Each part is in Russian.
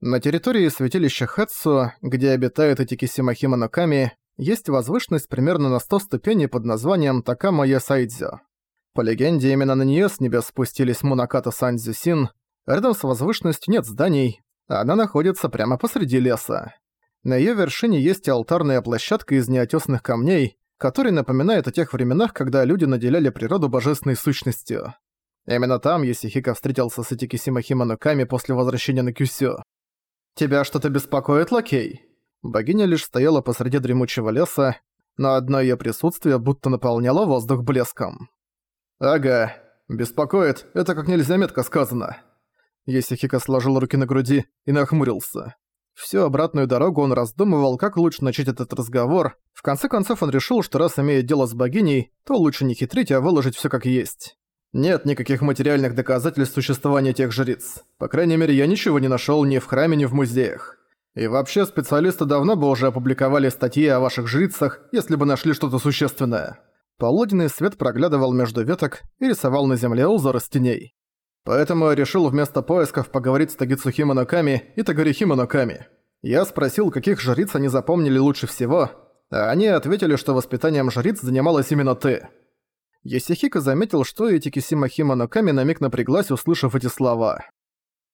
На территории святилища Хэтсу, где обитает Этикисима Химоноками, есть возвышенность примерно на 100 ступеней под названием Такамая Сайдзё. По легенде, именно на неё с небес спустились Мунаката Санзюсин. Рядом с возвышенностью нет зданий, а она находится прямо посреди леса. На её вершине есть алтарная площадка из неотесных камней, который напоминает о тех временах, когда люди наделяли природу божественной сущностью. Именно там Юсихика встретился с Этикисима Химоноками после возвращения на Кюсю. «Тебя что-то беспокоит, лакей?» Богиня лишь стояла посреди дремучего леса, но одно её присутствие будто наполняло воздух блеском. «Ага, беспокоит, это как нельзя метко сказано». Есихика сложил руки на груди и нахмурился. Всю обратную дорогу он раздумывал, как лучше начать этот разговор. В конце концов он решил, что раз имеет дело с богиней, то лучше не хитрить, а выложить всё как есть. Нет никаких материальных доказательств существования тех жриц. По крайней мере, я ничего не нашёл ни в храме, ни в музеях. И вообще, специалисты давно бы уже опубликовали статьи о ваших жрицах, если бы нашли что-то существенное. Полуденный свет проглядывал между веток и рисовал на земле узоры теней. Поэтому я решил вместо поисков поговорить с Тагицу Химоноками и Тагори Химоноками. Я спросил, каких жриц они запомнили лучше всего, а они ответили, что воспитанием жриц занималась именно ты. Йосихико заметил, что Этикисима Химоноками на миг напряглась, услышав эти слова.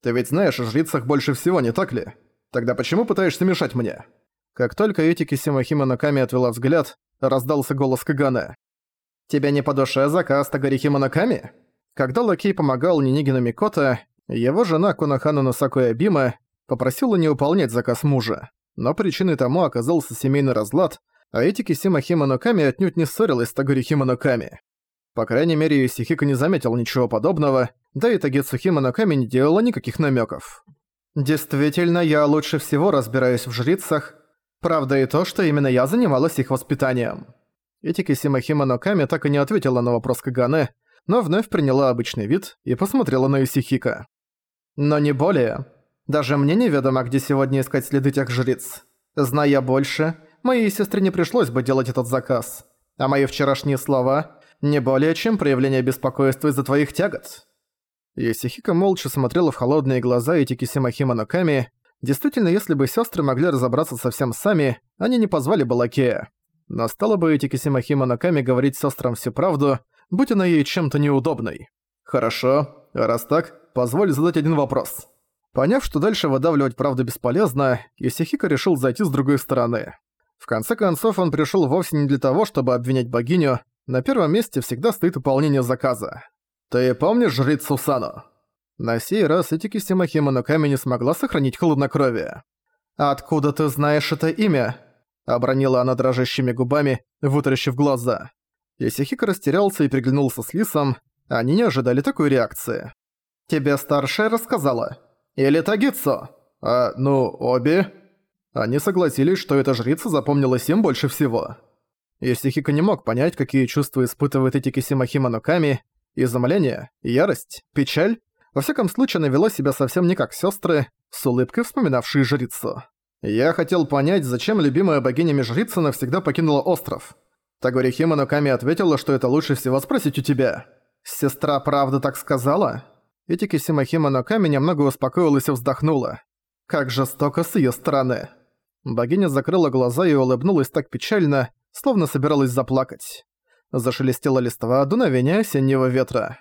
«Ты ведь знаешь о жрицах больше всего, не так ли? Тогда почему пытаешься мешать мне?» Как только Этикисима Химоноками отвела взгляд, раздался голос Кагане. «Тебе не по душе заказ Тагори Химоноками?» Когда Лакей помогал Нинигину Микото, его жена Конохана Носакуя Бима попросила не выполнять заказ мужа. Но причиной тому оказался семейный разлад, а Этики Сима Химоноками отнюдь не ссорилась с Тагори Химоноками. По крайней мере, Юсихико не заметил ничего подобного, да и Тагицу Химоноками не делала никаких намеков. «Действительно, я лучше всего разбираюсь в жрицах. Правда и то, что именно я занималась их воспитанием». Этики Сима Химоноками так и не ответила на вопрос Кагане, но вновь приняла обычный вид и посмотрела на Исихика. «Но не более. Даже мне неведомо, где сегодня искать следы тех жриц. Зная больше, моей сестре не пришлось бы делать этот заказ. А мои вчерашние слова – не более чем проявление беспокойства из-за твоих тягот». Исихика молча смотрела в холодные глаза Итикисима Химоноками. Действительно, если бы сестры могли разобраться совсем сами, они не позвали бы Лакея. Но стало бы Итикисима Химоноками говорить сестрам всю правду – будь она ей чем-то неудобной. Хорошо, раз так, позволь задать один вопрос. Поняв, что дальше выдавливать правду бесполезно, Исихико решил зайти с другой стороны. В конце концов, он пришел вовсе не для того, чтобы обвинять богиню, на первом месте всегда стоит выполнение заказа. «Ты помнишь жрицу Сусану?» На сей раз Этики Симахима Ноками не смогла сохранить хладнокровие. «Откуда ты знаешь это имя?» Обронила она дрожащими губами, вытаращив глаза. Исихико растерялся и приглянулся с Лисом. Они не ожидали такой реакции. «Тебе старшая рассказала? Или Тагицо?» «А, ну, обе?» Они согласились, что эта жрица запомнилась им больше всего. Исихико не мог понять, какие чувства испытывает эти Кисимахима Ноками. Изумление, ярость, печаль. Во всяком случае, она вела себя совсем не как сестры, с улыбкой вспоминавшие жрицу. Я хотел понять, зачем любимая богиня жрица навсегда покинула остров. Тагори Химоноками ответила, что это лучше всего спросить у тебя. «Сестра правда так сказала?» Итики Симахима Ноками немного успокоилась и вздохнула. Как жестоко с её стороны. Богиня закрыла глаза и улыбнулась так печально, словно собиралась заплакать. Зашелестела листва дуновения осеннего ветра.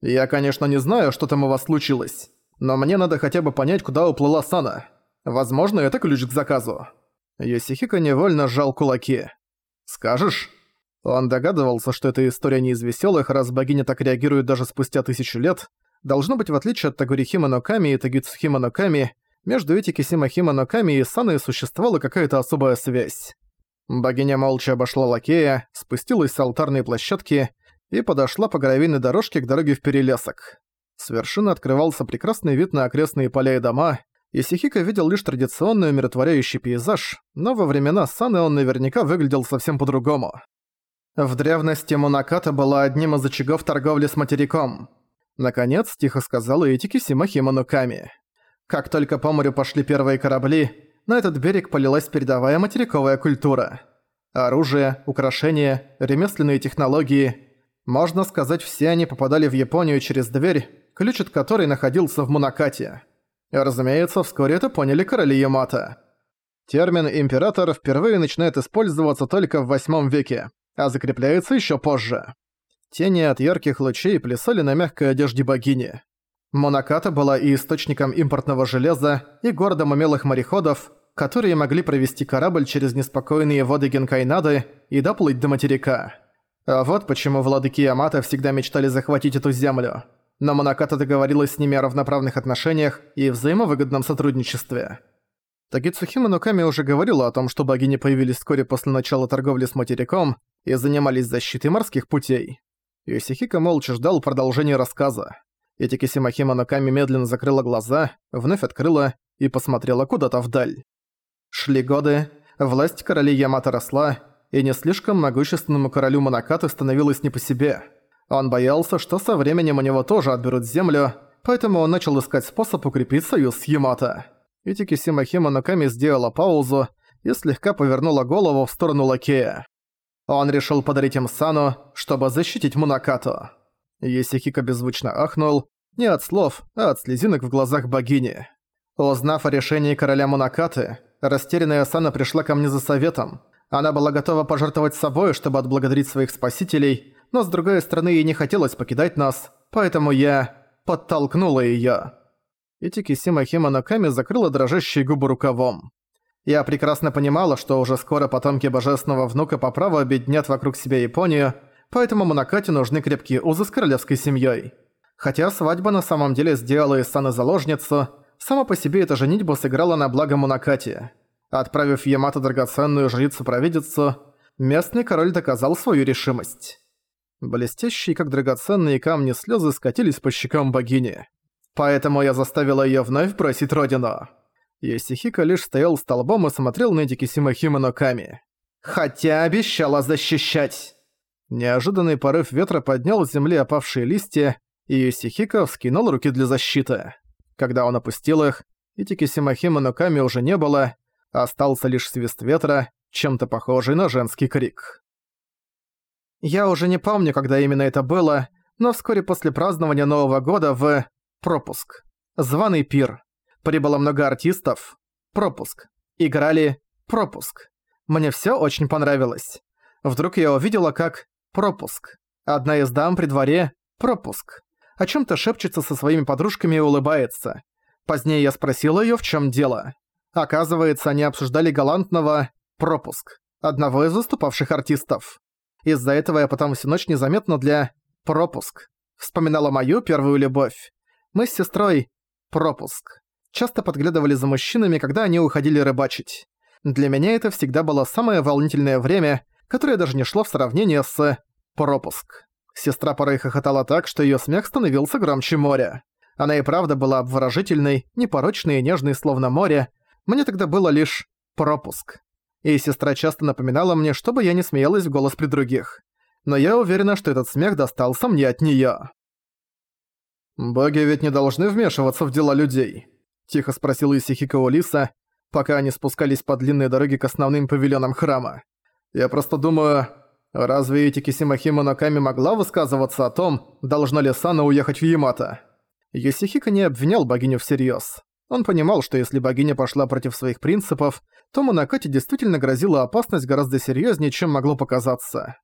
«Я, конечно, не знаю, что там у вас случилось, но мне надо хотя бы понять, куда уплыла Сана. Возможно, это ключ к заказу». Йосихико невольно сжал кулаки. «Скажешь?» Он догадывался, что эта история не из веселых, раз богиня так реагирует даже спустя тысячу лет. Должно быть, в отличие от Тагурихима Ноками и Тагицухима Ноками, между этики Симахима Ноками и Саной существовала какая-то особая связь. Богиня молча обошла лакея, спустилась с алтарной площадки и подошла по гравийной дорожке к дороге в перелесок. С вершины открывался прекрасный вид на окрестные поля и дома, и Сихика видел лишь традиционный умиротворяющий пейзаж, но во времена Саны он наверняка выглядел совсем по-другому. В древности Монаката была одним из очагов торговли с материком. Наконец, тихо сказала Этики Симахима Нуками. Как только по морю пошли первые корабли, на этот берег полилась передовая материковая культура. Оружие, украшения, ремесленные технологии. Можно сказать, все они попадали в Японию через дверь, ключ от которой находился в Монакате. Разумеется, вскоре это поняли короли Ямато. Термин «император» впервые начинает использоваться только в восьмом веке, а закрепляется еще позже. Тени от ярких лучей плясали на мягкой одежде богини. Монаката была и источником импортного железа, и городом умелых мореходов, которые могли провести корабль через неспокойные воды Генкайнады и доплыть до материка. А вот почему владыки Ямато всегда мечтали захватить эту землю. Но Монаката договорилась с ними о равноправных отношениях и взаимовыгодном сотрудничестве. Тагицухима Нуками уже говорила о том, что богини появились вскоре после начала торговли с материком и занимались защитой морских путей. Юсихика молча ждал продолжения рассказа. Этикиси Махима Ноками медленно закрыла глаза, вновь открыла и посмотрела куда-то вдаль. Шли годы, власть королей Ямато росла, и не слишком могущественному королю Монакаты становилось не по себе. Он боялся, что со временем у него тоже отберут землю, поэтому он начал искать способ укрепить союз с Ямато. Итикиси Махима Ноками сделала паузу и слегка повернула голову в сторону лакея. Он решил подарить им Сану, чтобы защитить Монакату. Есихика беззвучно ахнул, не от слов, а от слезинок в глазах богини. Узнав о решении короля Монакаты, растерянная Сана пришла ко мне за советом. Она была готова пожертвовать собой, чтобы отблагодарить своих спасителей, но с другой стороны ей не хотелось покидать нас, поэтому я подтолкнула её. Итики Симахима Наками закрыла дрожащие губы рукавом. Я прекрасно понимала, что уже скоро потомки божественного внука по праву объединят вокруг себя Японию, поэтому Монакате нужны крепкие узы с королевской семьей. Хотя свадьба на самом деле сделала из Саны заложницу, сама по себе эта женитьба сыграла на благо Монакате. Отправив Ямато драгоценную жрицу-провидицу, местный король доказал свою решимость. Блестящие, как драгоценные камни, слезы скатились по щекам богини. Поэтому я заставила ее вновь бросить родину. Йосихико лишь стоял столбом и смотрел на Дикисима Химоноками. «Хотя обещала защищать!» Неожиданный порыв ветра поднял с земли опавшие листья, и Юсихико вскинул руки для защиты. Когда он опустил их, Итики Симахима Нуками уже не было, остался лишь свист ветра, чем-то похожий на женский крик. Я уже не помню, когда именно это было, но вскоре после празднования Нового года в... Пропуск. Званый пир. Прибыло много артистов. Пропуск. Играли. Пропуск. Мне всё очень понравилось. Вдруг я увидела, как пропуск. Одна из дам при дворе – пропуск. О чем-то шепчется со своими подружками и улыбается. Позднее я спросила ее, в чем дело. Оказывается, они обсуждали галантного пропуск, одного из выступавших артистов. Из-за этого я потом всю ночь незаметно для пропуск. Вспоминала мою первую любовь. Мы с сестрой пропуск. Часто подглядывали за мужчинами, когда они уходили рыбачить. Для меня это всегда было самое волнительное время, которое даже не шло в сравнение с пропуск. Сестра порой хохотала так, что её смех становился громче моря. Она и правда была обворожительной, непорочной и нежной, словно море. Мне тогда было лишь пропуск. И сестра часто напоминала мне, чтобы я не смеялась в голос при других. Но я уверена, что этот смех достался мне от неё. «Боги ведь не должны вмешиваться в дела людей», — тихо спросил Исихика у пока они спускались по длинной дороге к основным павильонам храма. «Я просто думаю, Разве Этики Симахима Наками могла высказываться о том, должна ли Сана уехать в Ямато? Йосихико не обвинял богиню всерьёз. Он понимал, что если богиня пошла против своих принципов, то Монакате действительно грозила опасность гораздо серьёзнее, чем могло показаться.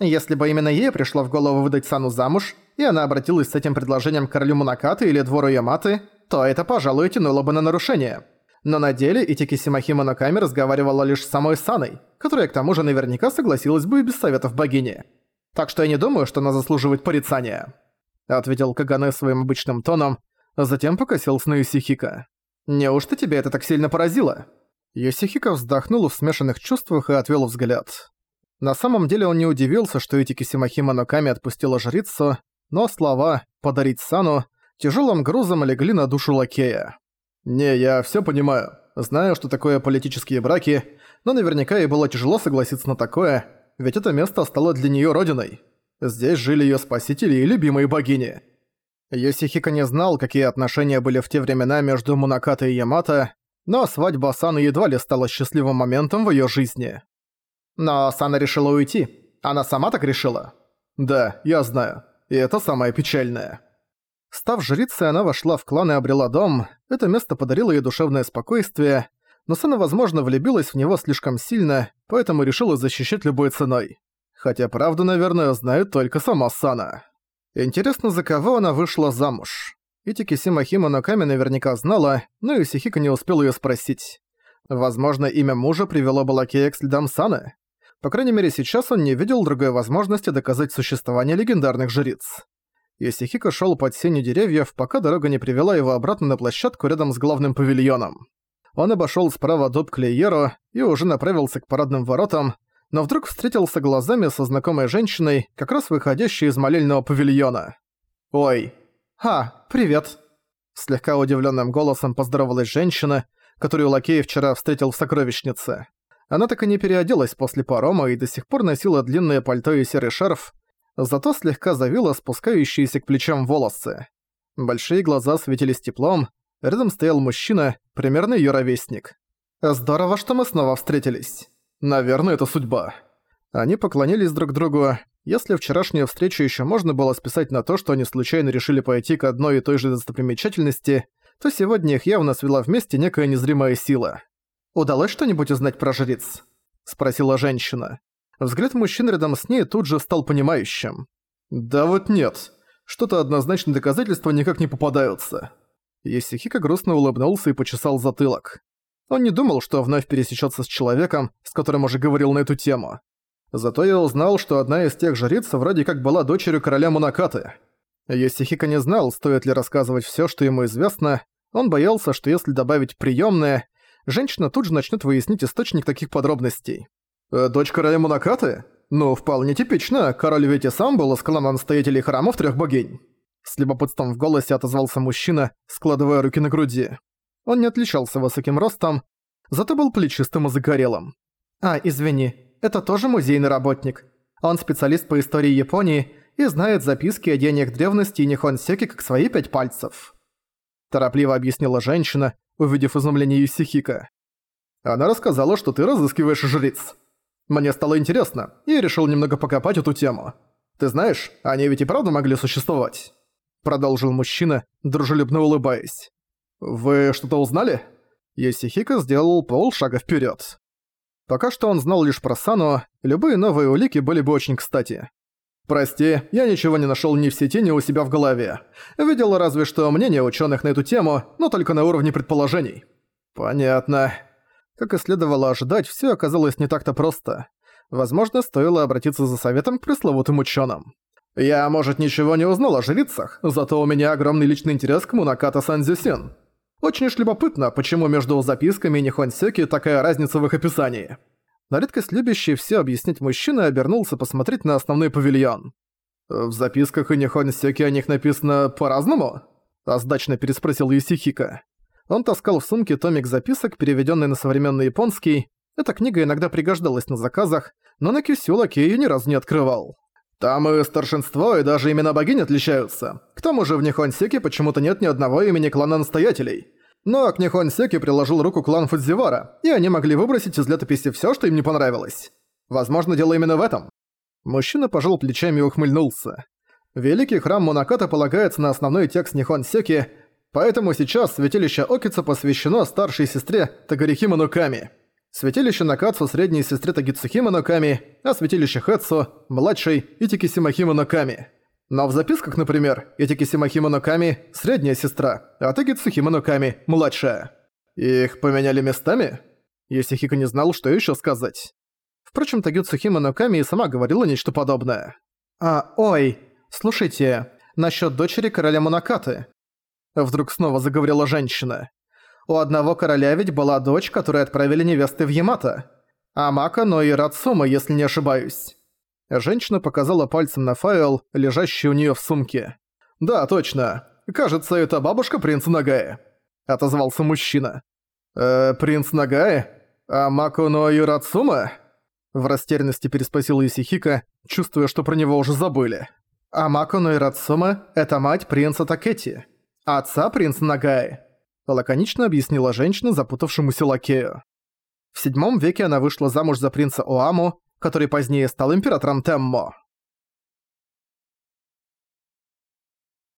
Если бы именно ей пришло в голову выдать Сану замуж, и она обратилась с этим предложением к королю Монакаты или двору Яматы, то это, пожалуй, тянуло бы на нарушение. Но на деле Итики Симахима Ноками разговаривала лишь с самой Саной, которая к тому же наверняка согласилась бы и без советов богини. Так что я не думаю, что она заслуживает порицания. Ответил Кагане своим обычным тоном, а затем покосился на Юсихика. «Неужто тебя это так сильно поразило?» Юсихика вздохнул в смешанных чувствах и отвел взгляд. На самом деле он не удивился, что Итики Симахима Ноками отпустила жрицу, но слова «подарить Сану» тяжелым грузом легли на душу лакея. «Не, я все понимаю. Знаю, что такое политические браки, но наверняка ей было тяжело согласиться на такое, ведь это место стало для нее родиной. Здесь жили ее спасители и любимые богини». Йосихико не знал, какие отношения были в те времена между Мунаката и Ямато, но свадьба Саны едва ли стала счастливым моментом в ее жизни. Но Сана решила уйти. Она сама так решила? Да, я знаю. И это самое печальное. Став жрицей, она вошла в клан и обрела дом. Это место подарило ей душевное спокойствие, но Сана, возможно, влюбилась в него слишком сильно, поэтому решила защищать любой ценой. Хотя правду, наверное, знает только сама Сана. Интересно, за кого она вышла замуж? Итики Симахима Ноками наверняка знала, но Исихика не успел её спросить. Возможно, имя мужа привело Балакея к следам Саны? По крайней мере, сейчас он не видел другой возможности доказать существование легендарных жриц. Исихика шёл под сенью деревьев, пока дорога не привела его обратно на площадку рядом с главным павильоном. Он обошёл справа дуб Клейеро и уже направился к парадным воротам, но вдруг встретился глазами со знакомой женщиной, как раз выходящей из молельного павильона. «Ой, а, привет!» Слегка удивленным голосом поздоровалась женщина, которую Лакей вчера встретил в сокровищнице. Она так и не переоделась после парома и до сих пор носила длинное пальто и серый шарф, зато слегка завила спускающиеся к плечам волосы. Большие глаза светились теплом, рядом стоял мужчина, примерно её ровесник. «Здорово, что мы снова встретились». Наверное, это судьба. Они поклонились друг другу. Если вчерашнюю встречу еще можно было списать на то, что они случайно решили пойти к одной и той же достопримечательности, то сегодня их явно свела вместе некая незримая сила. «Удалось что-нибудь узнать про жриц?» – спросила женщина. Взгляд мужчины рядом с ней тут же стал понимающим. «Да вот нет. Что-то однозначно доказательства никак не попадаются». Есихика грустно улыбнулся и почесал затылок. Он не думал, что вновь пересечется с человеком, с которым уже говорил на эту тему. Зато я узнал, что одна из тех жриц вроде как была дочерью короля Монакаты. Йосихико не знал, стоит ли рассказывать все, что ему известно. Он боялся, что если добавить приемное, женщина тут же начнет выяснить источник таких подробностей. «Э, «Дочь короля Монакаты? Ну, вполне типично, король ведь и сам был из клана настоятелей храмов трех богинь». С любопытством в голосе отозвался мужчина, складывая руки на груди. Он не отличался высоким ростом, зато был плечистым и загорелым. «А, извини, это тоже музейный работник. Он специалист по истории Японии и знает записки о денег древности и Нихонсеки как свои пять пальцев». Торопливо объяснила женщина, увидев изумление Юсихика. «Она рассказала, что ты разыскиваешь жриц. Мне стало интересно, и решил немного покопать эту тему. Ты знаешь, они ведь и правда могли существовать?» Продолжил мужчина, дружелюбно улыбаясь. «Вы что-то узнали?» Йосихико сделал полшага вперед. Пока что он знал лишь про Сану, любые новые улики были бы очень кстати. «Прости, я ничего не нашел ни в сети, ни у себя в голове. Видел разве что мнение ученых на эту тему, но только на уровне предположений». «Понятно». Как и следовало ожидать, все оказалось не так-то просто. Возможно, стоило обратиться за советом к пресловутым ученым. «Я, может, ничего не узнал о жрицах, зато у меня огромный личный интерес к Мунаката Санзюсин. Очень уж любопытно, почему между записками и Нихонсеки такая разница в их описании. На редкость любящий все объяснить мужчина обернулся посмотреть на основной павильон. «В записках и Нихонсеки о них написано по-разному?» – оздачно переспросил Юсихика. Он таскал в сумке томик записок, переведенный на современный японский. Эта книга иногда пригождалась на заказах, но на Кисюлаке её ни разу не открывал. Там и старшинство, и даже имена богинь отличаются. К тому же в Нихонсеке почему-то нет ни одного имени клана настоятелей. Но к Нихонсеке приложил руку клан Фудзивара, и они могли выбросить из летописи всё, что им не понравилось. Возможно, дело именно в этом. Мужчина пожал плечами и ухмыльнулся. Великий храм Монаката полагается на основной текст Нихонсеки, поэтому сейчас святилище Окица посвящено старшей сестре Тагарихима Нуками. Святилище Накацу средней сестре Тагицухима Ноками, а святилище Хэцу – младшей Итикисимахима Ноками. Но в записках, например, Итикисимахима Ноками – средняя сестра, а Тагицухима Ноками – младшая. Их поменяли местами? Йосихико не знал, что еще сказать. Впрочем, Тагицухима Ноками и сама говорила нечто подобное. «А, ой, слушайте, насчет дочери короля Монакаты». Вдруг снова заговорила женщина. У одного короля ведь была дочь, которую отправили невесты в Ямато. Амака, но и Рацума, если не ошибаюсь». Женщина показала пальцем на файл, лежащий у неё в сумке. «Да, точно. Кажется, это бабушка принца Нагая», — отозвался мужчина. «Э, принц Нагая? Амако но и Рацума?» В растерянности переспросил Исихика, чувствуя, что про него уже забыли. «Амако но и Рацума — это мать принца Такети, отца принца Нагая лаконично объяснила женщина запутавшемуся лакею. В седьмом веке она вышла замуж за принца Оаму, который позднее стал императором Теммо.